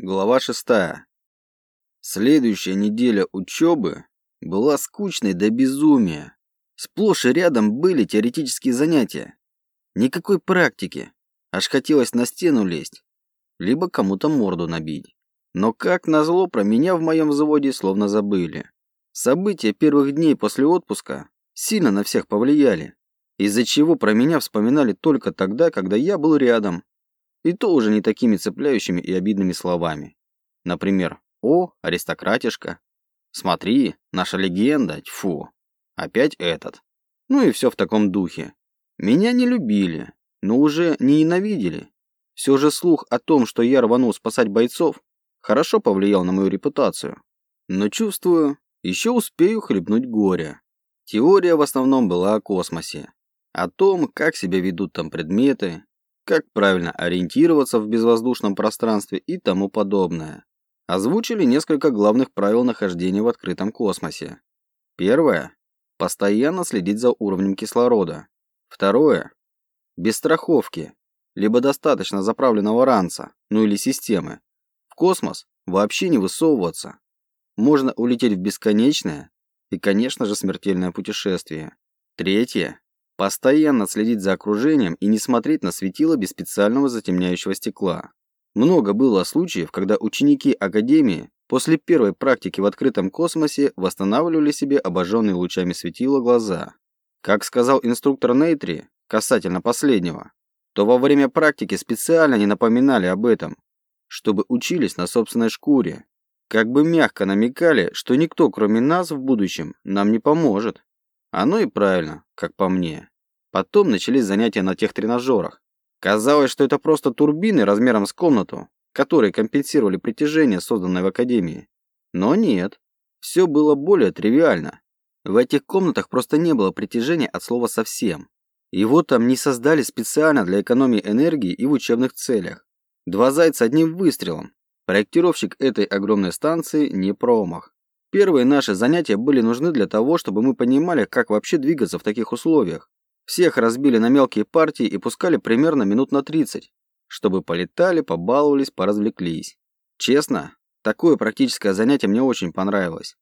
Глава 6. Следующая неделя учебы была скучной до безумия. Сплошь и рядом были теоретические занятия. Никакой практики. Аж хотелось на стену лезть. Либо кому-то морду набить. Но как назло про меня в моем взводе словно забыли. События первых дней после отпуска сильно на всех повлияли. Из-за чего про меня вспоминали только тогда, когда я был рядом и то уже не такими цепляющими и обидными словами. Например, «О, аристократишка», «Смотри, наша легенда, тьфу, опять этот». Ну и все в таком духе. Меня не любили, но уже не ненавидели. Все же слух о том, что я рванул спасать бойцов, хорошо повлиял на мою репутацию. Но чувствую, еще успею хлебнуть горе. Теория в основном была о космосе. О том, как себя ведут там предметы, как правильно ориентироваться в безвоздушном пространстве и тому подобное. Озвучили несколько главных правил нахождения в открытом космосе. Первое – постоянно следить за уровнем кислорода. Второе – без страховки, либо достаточно заправленного ранца, ну или системы. В космос вообще не высовываться. Можно улететь в бесконечное и, конечно же, смертельное путешествие. Третье Постоянно следить за окружением и не смотреть на светило без специального затемняющего стекла. Много было случаев, когда ученики Академии после первой практики в открытом космосе восстанавливали себе обожженные лучами светила глаза. Как сказал инструктор Нейтри касательно последнего, то во время практики специально не напоминали об этом, чтобы учились на собственной шкуре. Как бы мягко намекали, что никто, кроме нас, в будущем нам не поможет. Оно и правильно, как по мне. Потом начались занятия на тех тренажерах. Казалось, что это просто турбины размером с комнату, которые компенсировали притяжение, созданное в Академии. Но нет, все было более тривиально. В этих комнатах просто не было притяжения от слова совсем. Его там не создали специально для экономии энергии и в учебных целях. Два зайца одним выстрелом. Проектировщик этой огромной станции не промах. Первые наши занятия были нужны для того, чтобы мы понимали, как вообще двигаться в таких условиях. Всех разбили на мелкие партии и пускали примерно минут на 30, чтобы полетали, побаловались, поразвлеклись. Честно, такое практическое занятие мне очень понравилось.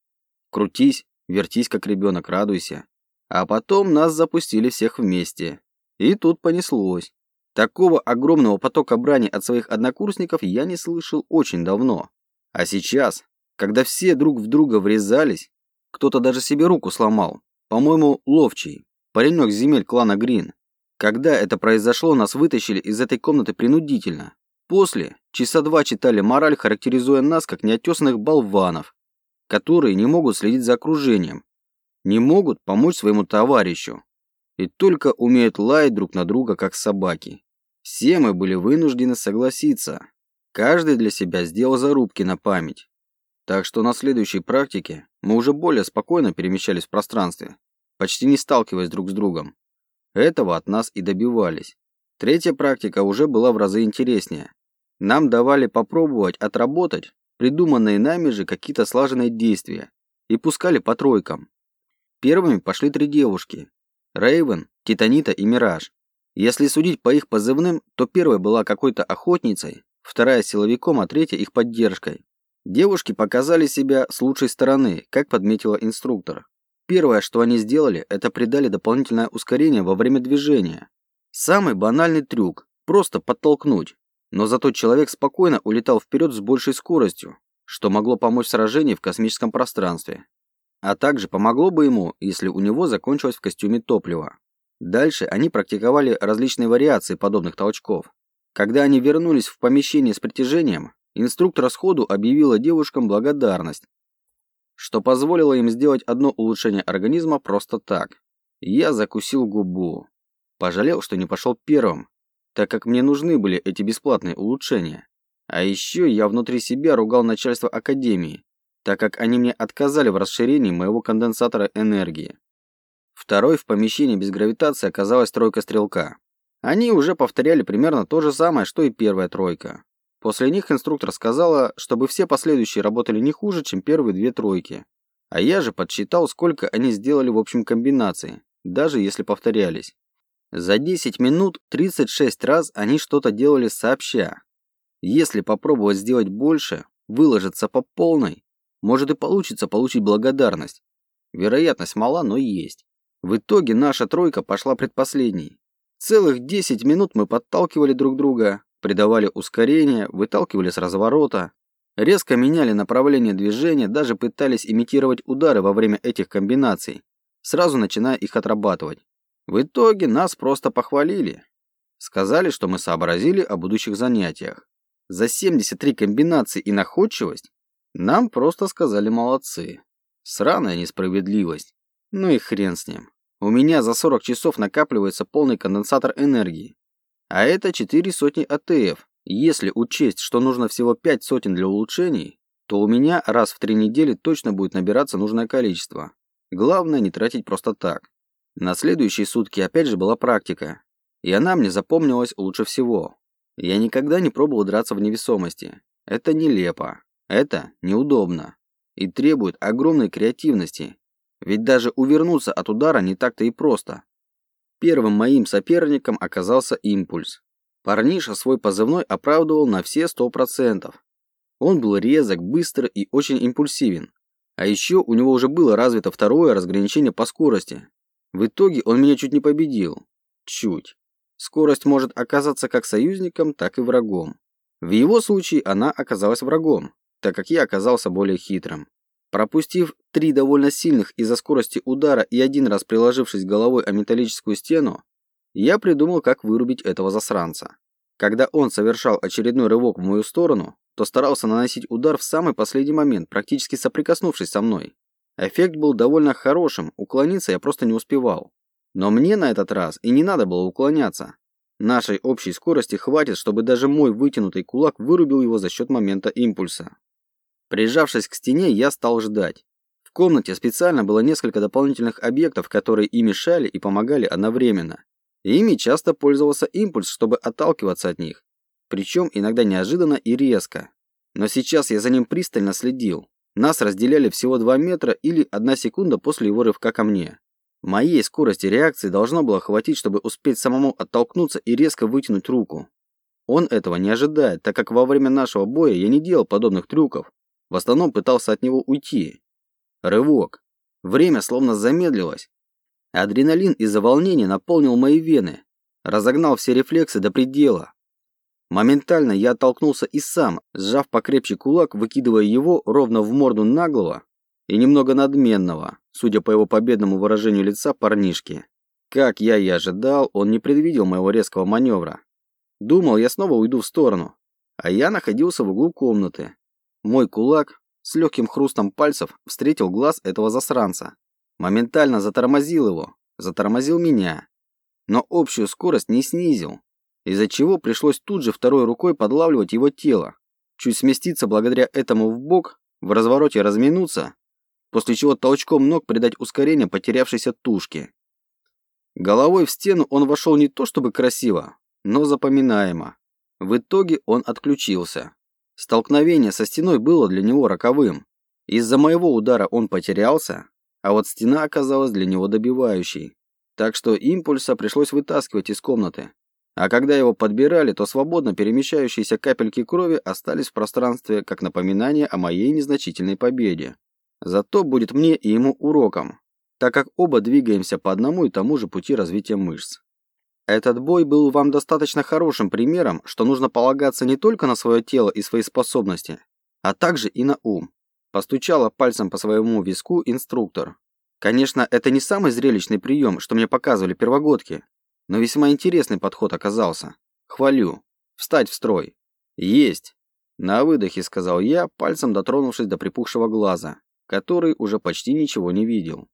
Крутись, вертись как ребенок, радуйся. А потом нас запустили всех вместе. И тут понеслось. Такого огромного потока брани от своих однокурсников я не слышал очень давно. А сейчас когда все друг в друга врезались, кто-то даже себе руку сломал. По-моему, ловчий, паренек с земель клана Грин. Когда это произошло, нас вытащили из этой комнаты принудительно. После часа два читали мораль, характеризуя нас как неотесанных болванов, которые не могут следить за окружением, не могут помочь своему товарищу и только умеют лаять друг на друга, как собаки. Все мы были вынуждены согласиться. Каждый для себя сделал зарубки на память. Так что на следующей практике мы уже более спокойно перемещались в пространстве, почти не сталкиваясь друг с другом. Этого от нас и добивались. Третья практика уже была в разы интереснее. Нам давали попробовать отработать придуманные нами же какие-то слаженные действия и пускали по тройкам. Первыми пошли три девушки – Рейвен, Титанита и Мираж. Если судить по их позывным, то первая была какой-то охотницей, вторая – силовиком, а третья – их поддержкой. Девушки показали себя с лучшей стороны, как подметила инструктор. Первое, что они сделали, это придали дополнительное ускорение во время движения. Самый банальный трюк – просто подтолкнуть. Но зато человек спокойно улетал вперед с большей скоростью, что могло помочь в сражении в космическом пространстве. А также помогло бы ему, если у него закончилось в костюме топливо. Дальше они практиковали различные вариации подобных толчков. Когда они вернулись в помещение с притяжением, Инструктор сходу объявила девушкам благодарность, что позволило им сделать одно улучшение организма просто так. Я закусил губу. Пожалел, что не пошел первым, так как мне нужны были эти бесплатные улучшения. А еще я внутри себя ругал начальство Академии, так как они мне отказали в расширении моего конденсатора энергии. Второй в помещении без гравитации оказалась тройка стрелка. Они уже повторяли примерно то же самое, что и первая тройка. После них инструктор сказала, чтобы все последующие работали не хуже, чем первые две тройки. А я же подсчитал, сколько они сделали в общем комбинации, даже если повторялись. За 10 минут 36 раз они что-то делали сообща. Если попробовать сделать больше, выложиться по полной, может и получится получить благодарность. Вероятность мала, но есть. В итоге наша тройка пошла предпоследней. Целых 10 минут мы подталкивали друг друга, придавали ускорение, выталкивали с разворота, резко меняли направление движения, даже пытались имитировать удары во время этих комбинаций, сразу начиная их отрабатывать. В итоге нас просто похвалили. Сказали, что мы сообразили о будущих занятиях. За 73 комбинации и находчивость нам просто сказали молодцы. Сраная несправедливость. Ну и хрен с ним. У меня за 40 часов накапливается полный конденсатор энергии. А это 4 сотни АТФ. Если учесть, что нужно всего 5 сотен для улучшений, то у меня раз в 3 недели точно будет набираться нужное количество. Главное не тратить просто так. На следующие сутки опять же была практика. И она мне запомнилась лучше всего. Я никогда не пробовал драться в невесомости. Это нелепо. Это неудобно. И требует огромной креативности. Ведь даже увернуться от удара не так-то и просто. Первым моим соперником оказался импульс. Парниша свой позывной оправдывал на все сто процентов. Он был резок, быстр и очень импульсивен. А еще у него уже было развито второе разграничение по скорости. В итоге он меня чуть не победил. Чуть. Скорость может оказаться как союзником, так и врагом. В его случае она оказалась врагом, так как я оказался более хитрым. Пропустив три довольно сильных из-за скорости удара и один раз приложившись головой о металлическую стену, я придумал, как вырубить этого засранца. Когда он совершал очередной рывок в мою сторону, то старался наносить удар в самый последний момент, практически соприкоснувшись со мной. Эффект был довольно хорошим, уклониться я просто не успевал. Но мне на этот раз и не надо было уклоняться. Нашей общей скорости хватит, чтобы даже мой вытянутый кулак вырубил его за счет момента импульса. Прижавшись к стене, я стал ждать. В комнате специально было несколько дополнительных объектов, которые и мешали, и помогали одновременно. Ими часто пользовался импульс, чтобы отталкиваться от них. Причем иногда неожиданно и резко. Но сейчас я за ним пристально следил. Нас разделяли всего 2 метра или 1 секунда после его рывка ко мне. Моей скорости реакции должно было хватить, чтобы успеть самому оттолкнуться и резко вытянуть руку. Он этого не ожидает, так как во время нашего боя я не делал подобных трюков, в основном пытался от него уйти. Рывок. Время словно замедлилось. Адреналин из-за волнения наполнил мои вены, разогнал все рефлексы до предела. Моментально я оттолкнулся и сам, сжав покрепче кулак, выкидывая его ровно в морду наглого и немного надменного, судя по его победному выражению лица, парнишки. Как я и ожидал, он не предвидел моего резкого маневра. Думал, я снова уйду в сторону, а я находился в углу комнаты, мой кулак с легким хрустом пальцев встретил глаз этого засранца. Моментально затормозил его, затормозил меня. Но общую скорость не снизил, из-за чего пришлось тут же второй рукой подлавливать его тело, чуть сместиться благодаря этому в бок, в развороте разминуться, после чего толчком ног придать ускорение потерявшейся тушке. Головой в стену он вошел не то чтобы красиво, но запоминаемо. В итоге он отключился. Столкновение со стеной было для него роковым. Из-за моего удара он потерялся, а вот стена оказалась для него добивающей. Так что импульса пришлось вытаскивать из комнаты. А когда его подбирали, то свободно перемещающиеся капельки крови остались в пространстве как напоминание о моей незначительной победе. Зато будет мне и ему уроком, так как оба двигаемся по одному и тому же пути развития мышц. Этот бой был вам достаточно хорошим примером, что нужно полагаться не только на свое тело и свои способности, а также и на ум. Постучала пальцем по своему виску инструктор. Конечно, это не самый зрелищный прием, что мне показывали первогодки, но весьма интересный подход оказался. Хвалю. Встать в строй. Есть. На выдохе сказал я, пальцем дотронувшись до припухшего глаза, который уже почти ничего не видел.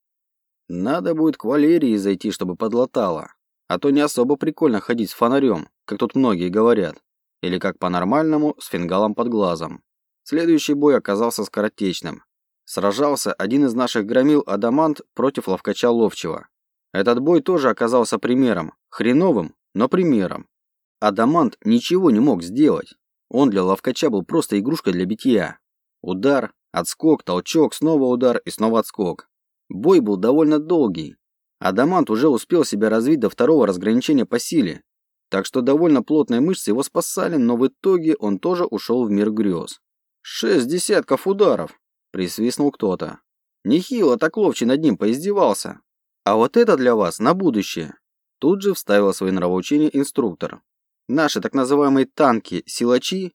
Надо будет к Валерии зайти, чтобы подлатала. А то не особо прикольно ходить с фонарем, как тут многие говорят. Или как по-нормальному, с фингалом под глазом. Следующий бой оказался скоротечным. Сражался один из наших громил Адамант против ловкача Ловчего. Этот бой тоже оказался примером. Хреновым, но примером. Адамант ничего не мог сделать. Он для ловкача был просто игрушкой для битья. Удар, отскок, толчок, снова удар и снова отскок. Бой был довольно долгий, Адамант уже успел себя развить до второго разграничения по силе, Так что довольно плотные мышцы его спасали, но в итоге он тоже ушел в мир грез. «Шесть десятков ударов!» – присвистнул кто-то. Нехило так ловче над ним поиздевался. А вот это для вас на будущее. Тут же вставил свои нравоучения инструктор. Наши так называемые танки-силачи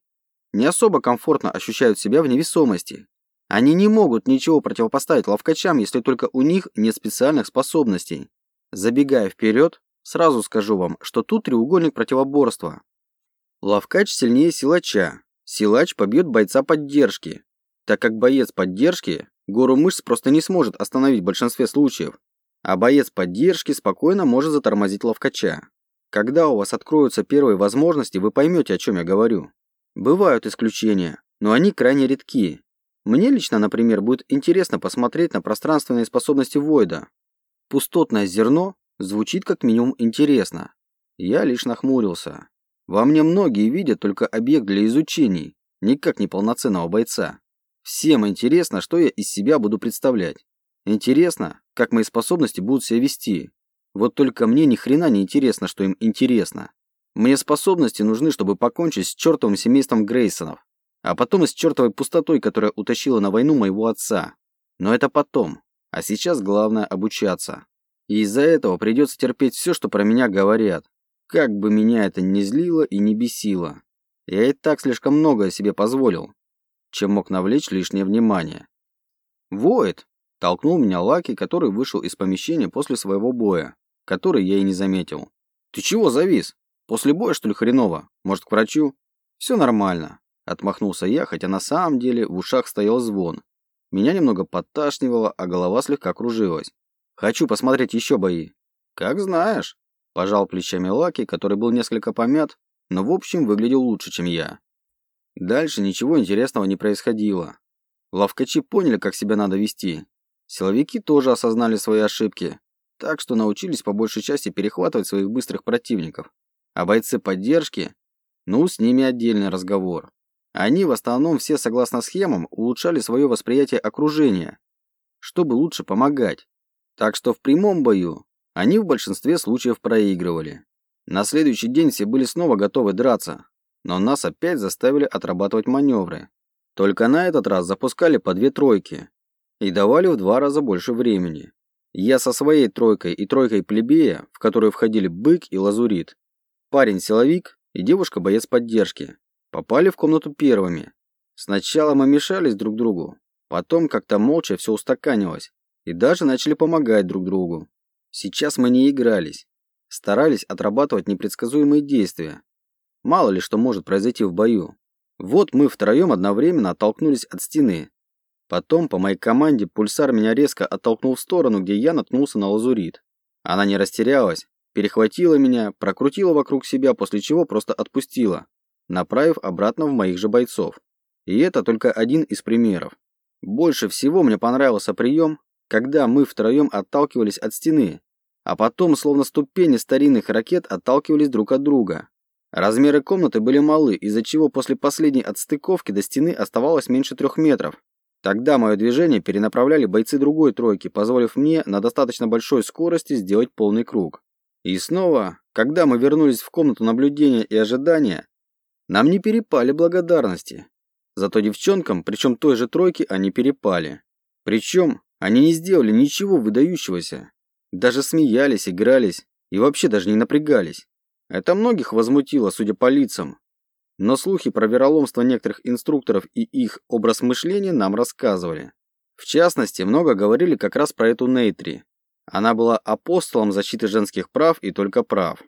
не особо комфортно ощущают себя в невесомости. Они не могут ничего противопоставить ловкачам, если только у них нет специальных способностей. Забегая вперед, сразу скажу вам, что тут треугольник противоборства. Ловкач сильнее силача. Силач побьет бойца поддержки, так как боец поддержки гору мышц просто не сможет остановить в большинстве случаев, а боец поддержки спокойно может затормозить ловкача. Когда у вас откроются первые возможности, вы поймете, о чем я говорю. Бывают исключения, но они крайне редки. Мне лично, например, будет интересно посмотреть на пространственные способности Войда. Пустотное зерно звучит как минимум интересно. Я лишь нахмурился. Во мне многие видят только объект для изучений, никак не полноценного бойца. Всем интересно, что я из себя буду представлять. Интересно, как мои способности будут себя вести. Вот только мне ни хрена не интересно, что им интересно. Мне способности нужны, чтобы покончить с чертовым семейством Грейсонов, а потом и с чертовой пустотой, которая утащила на войну моего отца. Но это потом. А сейчас главное обучаться. И из-за этого придется терпеть все, что про меня говорят. Как бы меня это ни злило и не бесило. Я и так слишком многое себе позволил, чем мог навлечь лишнее внимание. «Воет!» – толкнул меня Лаки, который вышел из помещения после своего боя, который я и не заметил. «Ты чего завис? После боя, что ли, хреново? Может, к врачу?» «Все нормально», – отмахнулся я, хотя на самом деле в ушах стоял звон. Меня немного подташнивало, а голова слегка кружилась. «Хочу посмотреть еще бои». «Как знаешь», – пожал плечами Лаки, который был несколько помят, но в общем выглядел лучше, чем я. Дальше ничего интересного не происходило. Ловкачи поняли, как себя надо вести. Силовики тоже осознали свои ошибки, так что научились по большей части перехватывать своих быстрых противников. А бойцы поддержки, ну, с ними отдельный разговор. Они в основном все согласно схемам улучшали свое восприятие окружения, чтобы лучше помогать. Так что в прямом бою они в большинстве случаев проигрывали. На следующий день все были снова готовы драться, но нас опять заставили отрабатывать маневры. Только на этот раз запускали по две тройки и давали в два раза больше времени. Я со своей тройкой и тройкой плебея, в которую входили бык и лазурит, парень-силовик и девушка-боец поддержки, попали в комнату первыми. Сначала мы мешались друг другу, потом как-то молча все устаканилось и даже начали помогать друг другу. Сейчас мы не игрались, старались отрабатывать непредсказуемые действия, Мало ли что может произойти в бою. Вот мы втроем одновременно оттолкнулись от стены. Потом по моей команде пульсар меня резко оттолкнул в сторону, где я наткнулся на лазурит. Она не растерялась, перехватила меня, прокрутила вокруг себя, после чего просто отпустила, направив обратно в моих же бойцов. И это только один из примеров. Больше всего мне понравился прием, когда мы втроем отталкивались от стены, а потом, словно ступени старинных ракет, отталкивались друг от друга. Размеры комнаты были малы, из-за чего после последней отстыковки до стены оставалось меньше трех метров. Тогда мое движение перенаправляли бойцы другой тройки, позволив мне на достаточно большой скорости сделать полный круг. И снова, когда мы вернулись в комнату наблюдения и ожидания, нам не перепали благодарности. Зато девчонкам, причем той же тройки, они перепали. Причем они не сделали ничего выдающегося. Даже смеялись, игрались и вообще даже не напрягались. Это многих возмутило, судя по лицам. Но слухи про вероломство некоторых инструкторов и их образ мышления нам рассказывали. В частности, много говорили как раз про эту Нейтри. Она была апостолом защиты женских прав и только прав.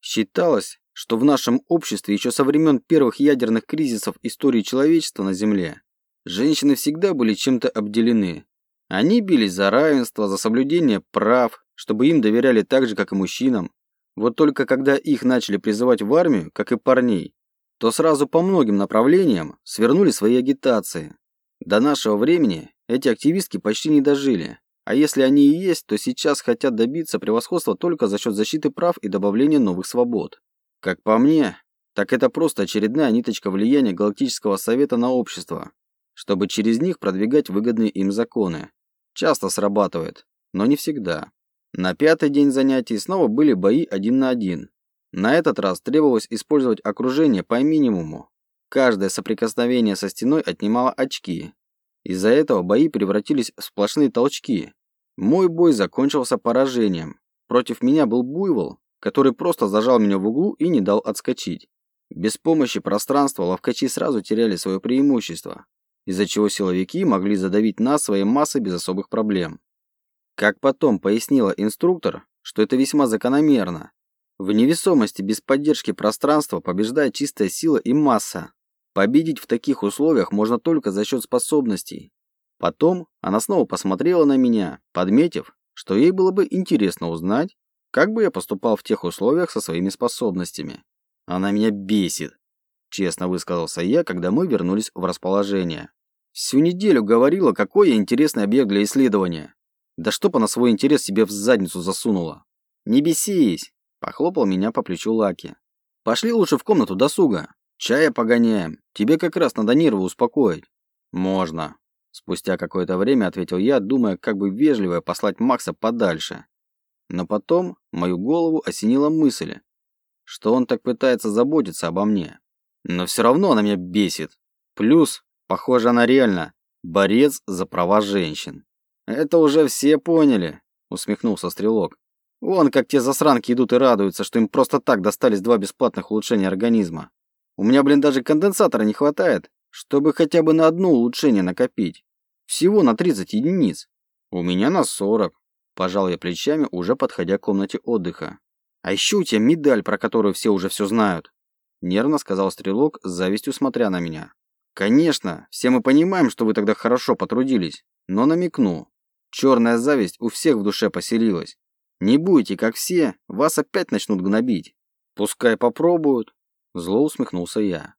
Считалось, что в нашем обществе еще со времен первых ядерных кризисов истории человечества на Земле женщины всегда были чем-то обделены. Они бились за равенство, за соблюдение прав, чтобы им доверяли так же, как и мужчинам, вот только когда их начали призывать в армию, как и парней, то сразу по многим направлениям свернули свои агитации. До нашего времени эти активистки почти не дожили. А если они и есть, то сейчас хотят добиться превосходства только за счет защиты прав и добавления новых свобод. Как по мне, так это просто очередная ниточка влияния Галактического Совета на общество, чтобы через них продвигать выгодные им законы. Часто срабатывает, но не всегда. На пятый день занятий снова были бои один на один. На этот раз требовалось использовать окружение по минимуму. Каждое соприкосновение со стеной отнимало очки. Из-за этого бои превратились в сплошные толчки. Мой бой закончился поражением. Против меня был буйвол, который просто зажал меня в углу и не дал отскочить. Без помощи пространства ловкачи сразу теряли свое преимущество, из-за чего силовики могли задавить нас своей массой без особых проблем. Как потом пояснила инструктор, что это весьма закономерно. В невесомости без поддержки пространства побеждает чистая сила и масса. Победить в таких условиях можно только за счет способностей. Потом она снова посмотрела на меня, подметив, что ей было бы интересно узнать, как бы я поступал в тех условиях со своими способностями. Она меня бесит, честно высказался я, когда мы вернулись в расположение. Всю неделю говорила, какой я интересный объект для исследования. Да чтоб она свой интерес себе в задницу засунула. Не бесись, похлопал меня по плечу Лаки. Пошли лучше в комнату досуга. Чая погоняем. Тебе как раз надо нервы успокоить. Можно. Спустя какое-то время ответил я, думая, как бы вежливо послать Макса подальше. Но потом мою голову осенила мысль, что он так пытается заботиться обо мне. Но все равно она меня бесит. Плюс, похоже, она реально борец за права женщин. «Это уже все поняли», — усмехнулся Стрелок. «Вон как те засранки идут и радуются, что им просто так достались два бесплатных улучшения организма. У меня, блин, даже конденсатора не хватает, чтобы хотя бы на одно улучшение накопить. Всего на 30 единиц. У меня на 40. Пожал я плечами, уже подходя к комнате отдыха. А еще у тебя медаль, про которую все уже все знают. Нервно сказал Стрелок, с завистью смотря на меня. Конечно, все мы понимаем, что вы тогда хорошо потрудились, но намекну. Черная зависть у всех в душе поселилась. Не будете, как все, вас опять начнут гнобить. Пускай попробуют. Зло усмехнулся я.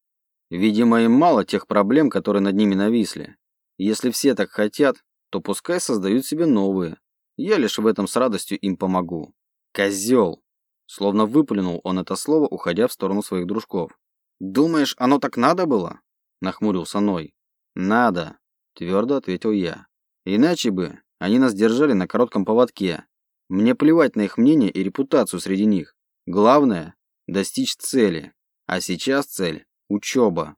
Видимо, им мало тех проблем, которые над ними нависли. Если все так хотят, то пускай создают себе новые. Я лишь в этом с радостью им помогу. Козел! Словно выплюнул он это слово, уходя в сторону своих дружков. «Думаешь, оно так надо было?» Нахмурился Ной. «Надо», твердо ответил я. «Иначе бы они нас держали на коротком поводке. Мне плевать на их мнение и репутацию среди них. Главное – достичь цели. А сейчас цель – учеба.